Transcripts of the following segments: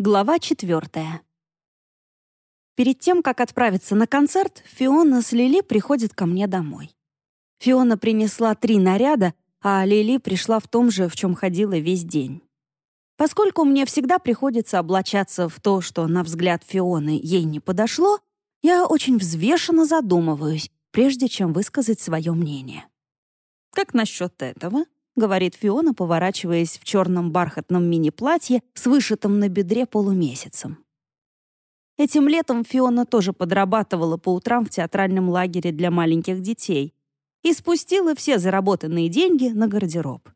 Глава четвертая. Перед тем, как отправиться на концерт, Фиона с Лили приходит ко мне домой. Фиона принесла три наряда, а Лили пришла в том же, в чем ходила весь день. Поскольку мне всегда приходится облачаться в то, что, на взгляд Фионы, ей не подошло, я очень взвешенно задумываюсь, прежде чем высказать свое мнение. Как насчет этого? — говорит Фиона, поворачиваясь в черном бархатном мини-платье с вышитым на бедре полумесяцем. Этим летом Фиона тоже подрабатывала по утрам в театральном лагере для маленьких детей и спустила все заработанные деньги на гардероб.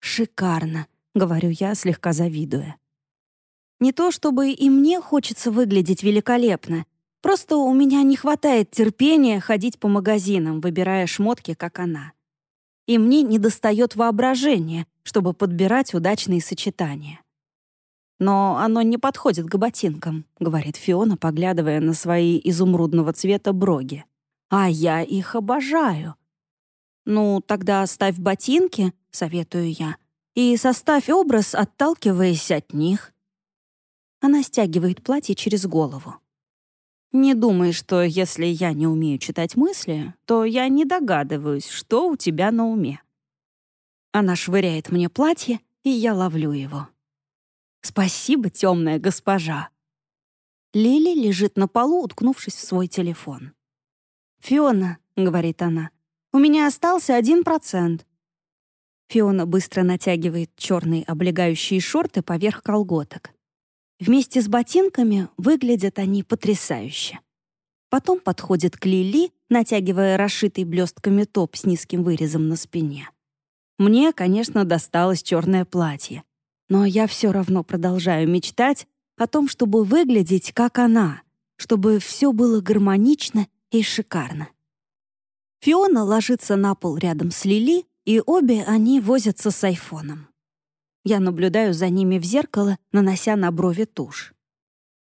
«Шикарно», — говорю я, слегка завидуя. Не то чтобы и мне хочется выглядеть великолепно, просто у меня не хватает терпения ходить по магазинам, выбирая шмотки, как она и мне недостает воображения, чтобы подбирать удачные сочетания. «Но оно не подходит к ботинкам», — говорит Фиона, поглядывая на свои изумрудного цвета броги. «А я их обожаю». «Ну, тогда оставь ботинки», — советую я, «и составь образ, отталкиваясь от них». Она стягивает платье через голову. Не думай, что если я не умею читать мысли, то я не догадываюсь, что у тебя на уме. Она швыряет мне платье, и я ловлю его. Спасибо, темная госпожа. Лили лежит на полу, уткнувшись в свой телефон. «Фиона», — говорит она, — «у меня остался один процент». Фиона быстро натягивает черные облегающие шорты поверх колготок. Вместе с ботинками выглядят они потрясающе. Потом подходит к Лили, натягивая расшитый блестками топ с низким вырезом на спине. Мне, конечно, досталось черное платье, но я все равно продолжаю мечтать о том, чтобы выглядеть как она, чтобы все было гармонично и шикарно. Фиона ложится на пол рядом с Лили, и обе они возятся с айфоном. Я наблюдаю за ними в зеркало, нанося на брови тушь.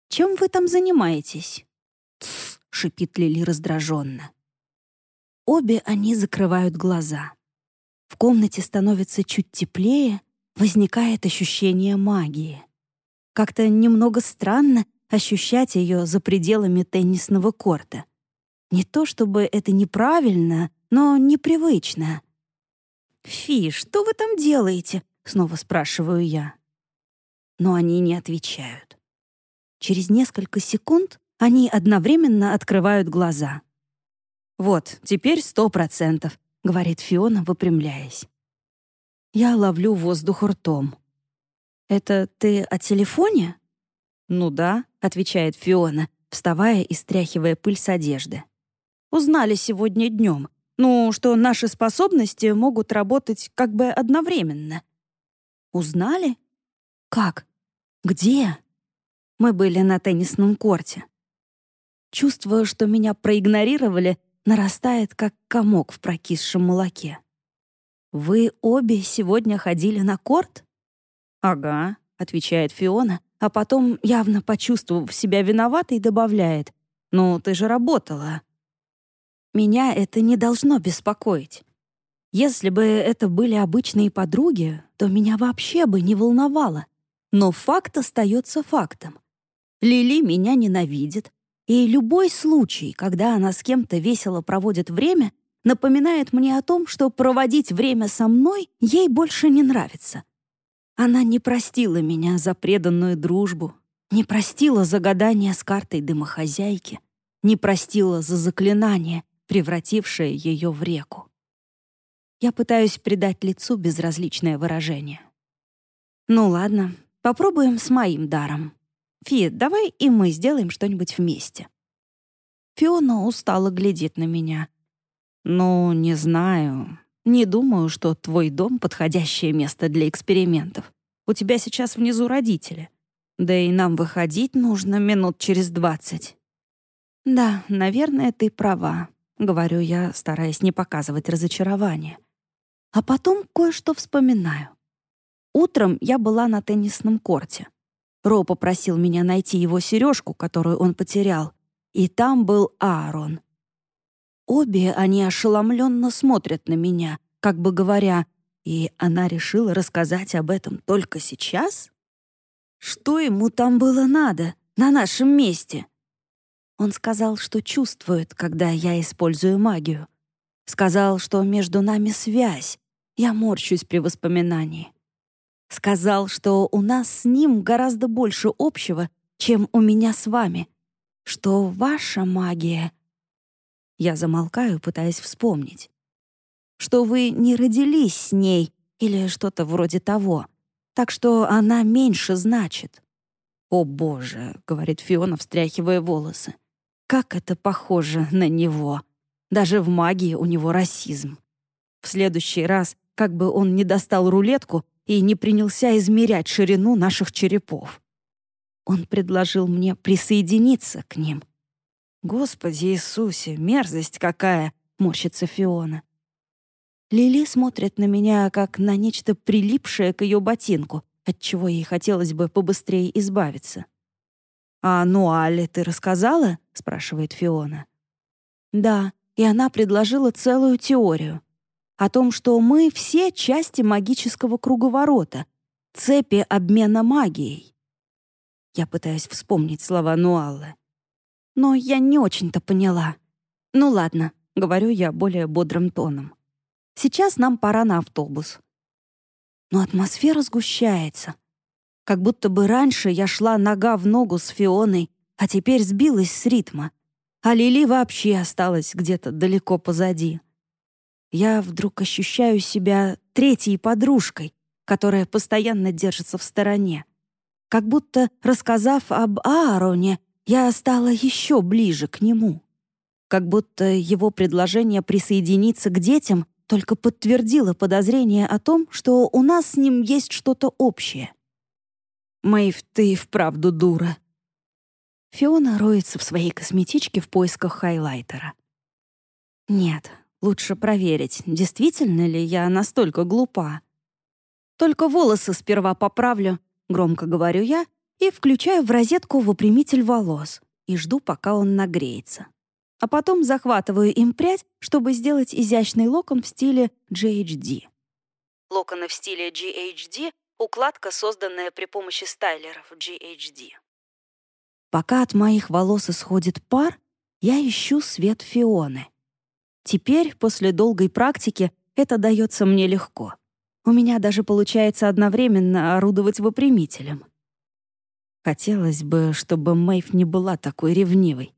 «Чем вы там занимаетесь?» «Тсс», — шипит Лили раздраженно. Обе они закрывают глаза. В комнате становится чуть теплее, возникает ощущение магии. Как-то немного странно ощущать ее за пределами теннисного корта. Не то чтобы это неправильно, но непривычно. «Фи, что вы там делаете?» Снова спрашиваю я. Но они не отвечают. Через несколько секунд они одновременно открывают глаза. «Вот, теперь сто процентов», — говорит Фиона, выпрямляясь. Я ловлю воздух ртом. «Это ты о телефоне?» «Ну да», — отвечает Фиона, вставая и стряхивая пыль с одежды. «Узнали сегодня днем. Ну, что наши способности могут работать как бы одновременно. Узнали? Как? Где? Мы были на теннисном корте. Чувство, что меня проигнорировали, нарастает, как комок в прокисшем молоке. «Вы обе сегодня ходили на корт?» «Ага», — отвечает Фиона, а потом, явно почувствовав себя виноватой, добавляет. «Ну, ты же работала». Меня это не должно беспокоить. Если бы это были обычные подруги, то меня вообще бы не волновало. Но факт остается фактом. Лили меня ненавидит, и любой случай, когда она с кем-то весело проводит время, напоминает мне о том, что проводить время со мной ей больше не нравится. Она не простила меня за преданную дружбу, не простила за гадание с картой дымохозяйки, не простила за заклинание, превратившее ее в реку. Я пытаюсь придать лицу безразличное выражение. Ну ладно, попробуем с моим даром. Фи, давай и мы сделаем что-нибудь вместе. Фиона устало глядит на меня. Ну, не знаю. Не думаю, что твой дом — подходящее место для экспериментов. У тебя сейчас внизу родители. Да и нам выходить нужно минут через двадцать. Да, наверное, ты права, — говорю я, стараясь не показывать разочарования. А потом кое-что вспоминаю. Утром я была на теннисном корте. Ро попросил меня найти его сережку, которую он потерял, и там был Аарон. Обе они ошеломленно смотрят на меня, как бы говоря, и она решила рассказать об этом только сейчас? Что ему там было надо, на нашем месте? Он сказал, что чувствует, когда я использую магию. Сказал, что между нами связь. Я морщусь при воспоминании. Сказал, что у нас с ним гораздо больше общего, чем у меня с вами. Что ваша магия... Я замолкаю, пытаясь вспомнить. Что вы не родились с ней или что-то вроде того. Так что она меньше значит. «О, Боже!» — говорит Фиона, встряхивая волосы. «Как это похоже на него! Даже в магии у него расизм. В следующий раз, как бы он не достал рулетку, и не принялся измерять ширину наших черепов. Он предложил мне присоединиться к ним. «Господи Иисусе, мерзость какая!» — морщится Фиона. Лили смотрит на меня, как на нечто прилипшее к ее ботинку, от чего ей хотелось бы побыстрее избавиться. «А Нуале ты рассказала?» — спрашивает Фиона. «Да, и она предложила целую теорию о том, что мы все части магического круговорота, цепи обмена магией. Я пытаюсь вспомнить слова Нуаллы. Но я не очень-то поняла. Ну ладно, говорю я более бодрым тоном. Сейчас нам пора на автобус. Но атмосфера сгущается. Как будто бы раньше я шла нога в ногу с Фионой, а теперь сбилась с ритма. А Лили вообще осталась где-то далеко позади я вдруг ощущаю себя третьей подружкой, которая постоянно держится в стороне. Как будто, рассказав об Аароне, я стала еще ближе к нему. Как будто его предложение присоединиться к детям только подтвердило подозрение о том, что у нас с ним есть что-то общее. «Мэйв, ты вправду дура». Фиона роется в своей косметичке в поисках хайлайтера. Нет, Лучше проверить, действительно ли я настолько глупа. Только волосы сперва поправлю, громко говорю я, и включаю в розетку выпрямитель волос и жду, пока он нагреется. А потом захватываю им прядь, чтобы сделать изящный локон в стиле GHD. Локоны в стиле GHD — укладка, созданная при помощи стайлеров GHD. Пока от моих волос исходит пар, я ищу свет Фионы — Теперь, после долгой практики, это дается мне легко. У меня даже получается одновременно орудовать выпрямителем. Хотелось бы, чтобы Мэйв не была такой ревнивой.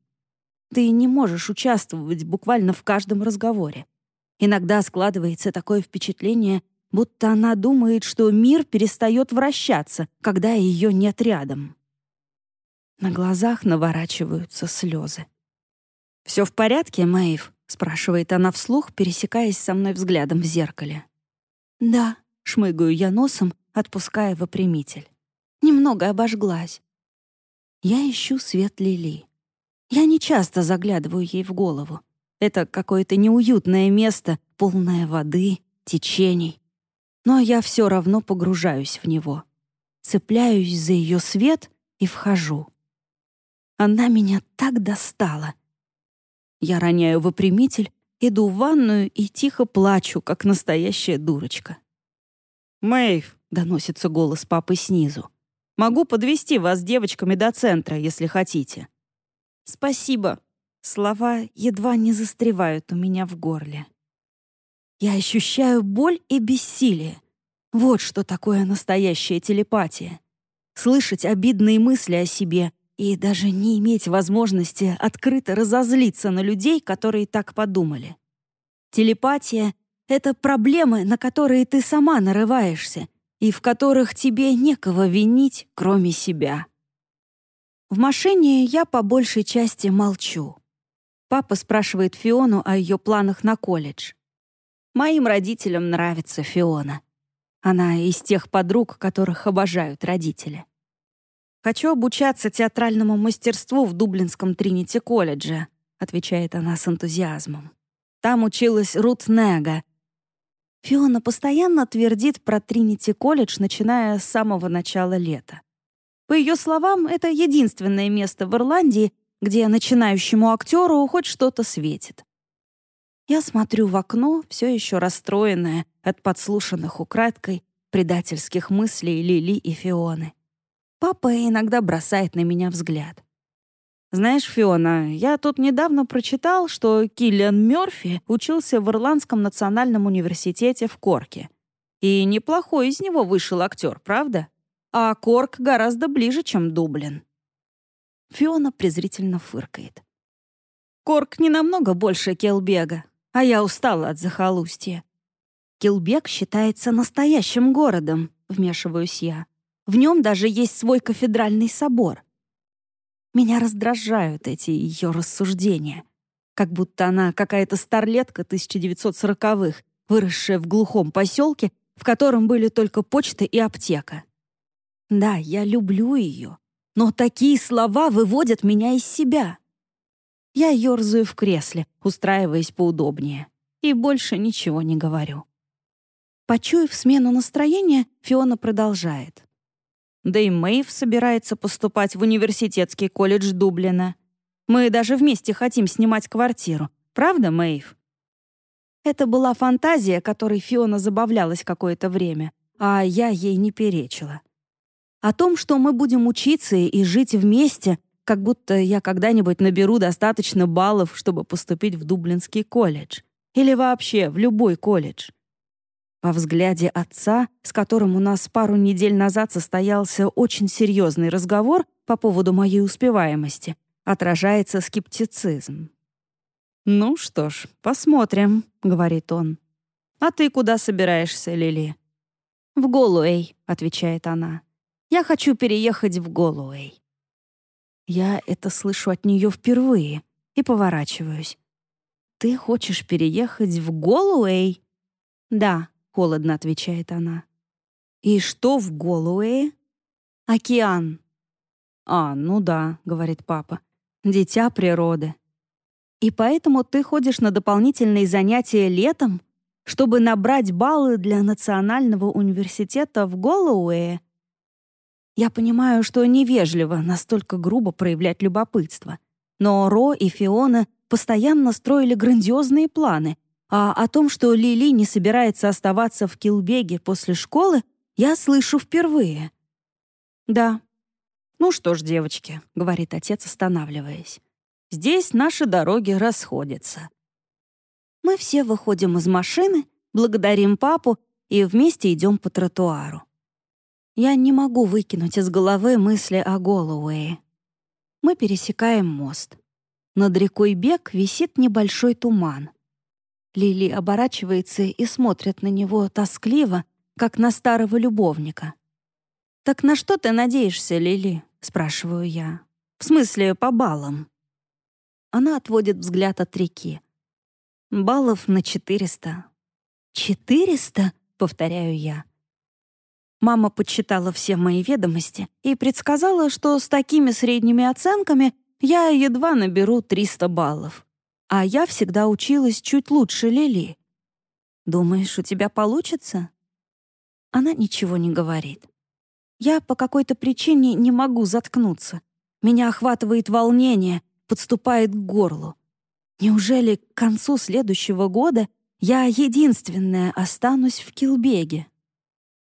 Ты не можешь участвовать буквально в каждом разговоре. Иногда складывается такое впечатление, будто она думает, что мир перестает вращаться, когда ее нет рядом. На глазах наворачиваются слезы. «Все в порядке, Мэйв?» спрашивает она вслух, пересекаясь со мной взглядом в зеркале. «Да», — шмыгаю я носом, отпуская выпрямитель. Немного обожглась. Я ищу свет Лили. Я не часто заглядываю ей в голову. Это какое-то неуютное место, полное воды, течений. Но я все равно погружаюсь в него. Цепляюсь за ее свет и вхожу. Она меня так достала. Я роняю выпрямитель, иду в ванную и тихо плачу, как настоящая дурочка. «Мэйв», — доносится голос папы снизу, «могу подвести вас девочками до центра, если хотите». «Спасибо». Слова едва не застревают у меня в горле. Я ощущаю боль и бессилие. Вот что такое настоящая телепатия. Слышать обидные мысли о себе и даже не иметь возможности открыто разозлиться на людей, которые так подумали. Телепатия — это проблемы, на которые ты сама нарываешься и в которых тебе некого винить, кроме себя. В машине я по большей части молчу. Папа спрашивает Фиону о ее планах на колледж. Моим родителям нравится Фиона. Она из тех подруг, которых обожают родители. «Хочу обучаться театральному мастерству в Дублинском Тринити-колледже», отвечает она с энтузиазмом. «Там училась Рут Нега». Фиона постоянно твердит про Тринити-колледж, начиная с самого начала лета. По ее словам, это единственное место в Ирландии, где начинающему актеру хоть что-то светит. Я смотрю в окно, все еще расстроенная от подслушанных украдкой предательских мыслей Лили и Фионы. Папа иногда бросает на меня взгляд. Знаешь, Фиона, я тут недавно прочитал, что Киллиан Мёрфи учился в Ирландском национальном университете в Корке. И неплохой из него вышел актер, правда? А Корк гораздо ближе, чем Дублин. Фиона презрительно фыркает. Корк не намного больше Келбега, а я устала от захолустья. Келбек считается настоящим городом, вмешиваюсь я. В нем даже есть свой кафедральный собор. Меня раздражают эти ее рассуждения. Как будто она какая-то старлетка 1940-х, выросшая в глухом поселке, в котором были только почта и аптека. Да, я люблю ее, но такие слова выводят меня из себя. Я ерзаю в кресле, устраиваясь поудобнее, и больше ничего не говорю. Почуяв смену настроения, Фиона продолжает. Да и Мэйв собирается поступать в университетский колледж Дублина. Мы даже вместе хотим снимать квартиру. Правда, Мэйв? Это была фантазия, которой Фиона забавлялась какое-то время, а я ей не перечила. О том, что мы будем учиться и жить вместе, как будто я когда-нибудь наберу достаточно баллов, чтобы поступить в Дублинский колледж. Или вообще в любой колледж. Во взгляде отца, с которым у нас пару недель назад состоялся очень серьезный разговор по поводу моей успеваемости, отражается скептицизм. «Ну что ж, посмотрим», — говорит он. «А ты куда собираешься, Лили?» «В Голуэй», — отвечает она. «Я хочу переехать в Голуэй». Я это слышу от нее впервые и поворачиваюсь. «Ты хочешь переехать в Голуэй?» «Да», — холодно отвечает она. «И что в Голуэе?» «Океан». «А, ну да», — говорит папа. «Дитя природы». «И поэтому ты ходишь на дополнительные занятия летом, чтобы набрать баллы для Национального университета в Голуэе?» Я понимаю, что невежливо настолько грубо проявлять любопытство. Но Ро и Фиона постоянно строили грандиозные планы, а о том, что Лили не собирается оставаться в Килбеге после школы, я слышу впервые. «Да». «Ну что ж, девочки», — говорит отец, останавливаясь. «Здесь наши дороги расходятся». Мы все выходим из машины, благодарим папу и вместе идем по тротуару. Я не могу выкинуть из головы мысли о Голуэе. Мы пересекаем мост. Над рекой Бег висит небольшой туман. Лили оборачивается и смотрит на него тоскливо, как на старого любовника. «Так на что ты надеешься, Лили?» — спрашиваю я. «В смысле, по баллам?» Она отводит взгляд от реки. «Баллов на четыреста». «Четыреста?» — повторяю я. Мама подсчитала все мои ведомости и предсказала, что с такими средними оценками я едва наберу 300 баллов а я всегда училась чуть лучше Лили. Думаешь, у тебя получится?» Она ничего не говорит. Я по какой-то причине не могу заткнуться. Меня охватывает волнение, подступает к горлу. Неужели к концу следующего года я единственная останусь в Килбеге?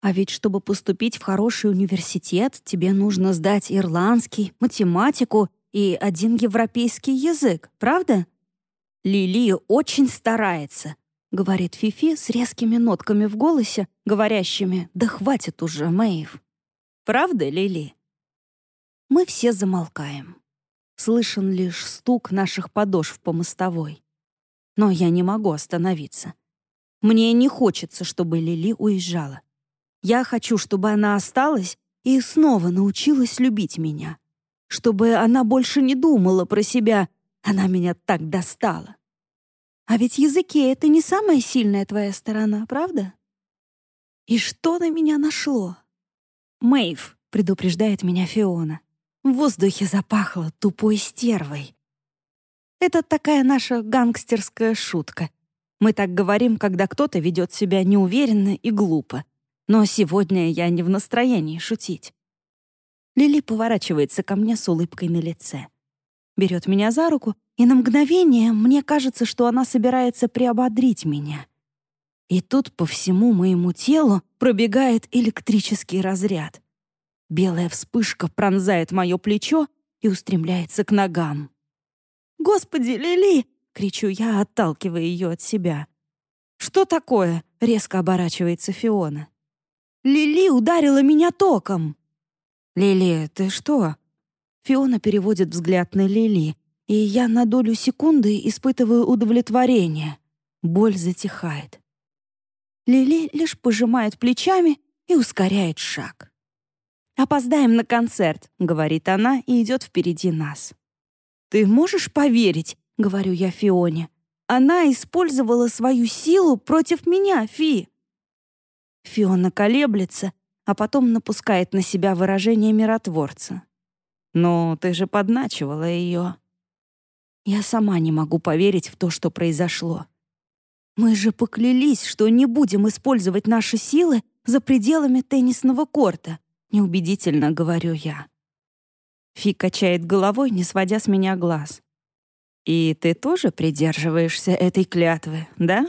А ведь чтобы поступить в хороший университет, тебе нужно сдать ирландский, математику и один европейский язык, правда? Лили очень старается», — говорит Фифи с резкими нотками в голосе, говорящими «Да хватит уже, Мэйв». «Правда, Лили?» Мы все замолкаем. Слышен лишь стук наших подошв по мостовой. Но я не могу остановиться. Мне не хочется, чтобы Лили уезжала. Я хочу, чтобы она осталась и снова научилась любить меня. Чтобы она больше не думала про себя она меня так достала. А ведь языки — это не самая сильная твоя сторона, правда? И что на меня нашло? Мэйв, предупреждает меня Фиона. В воздухе запахло тупой стервой. Это такая наша гангстерская шутка. Мы так говорим, когда кто-то ведет себя неуверенно и глупо. Но сегодня я не в настроении шутить. Лили поворачивается ко мне с улыбкой на лице берет меня за руку, и на мгновение мне кажется, что она собирается приободрить меня. И тут по всему моему телу пробегает электрический разряд. Белая вспышка пронзает мое плечо и устремляется к ногам. «Господи, Лили!» — кричу я, отталкивая ее от себя. «Что такое?» — резко оборачивается Фиона. «Лили ударила меня током!» «Лили, ты что?» Фиона переводит взгляд на Лили, и я на долю секунды испытываю удовлетворение. Боль затихает. Лили лишь пожимает плечами и ускоряет шаг. «Опоздаем на концерт», — говорит она и идет впереди нас. «Ты можешь поверить?» — говорю я Фионе. «Она использовала свою силу против меня, Фи». Фиона колеблется, а потом напускает на себя выражение миротворца. «Но ты же подначивала ее». Я сама не могу поверить в то, что произошло. Мы же поклялись, что не будем использовать наши силы за пределами теннисного корта, неубедительно говорю я. Фи качает головой, не сводя с меня глаз. «И ты тоже придерживаешься этой клятвы, да?»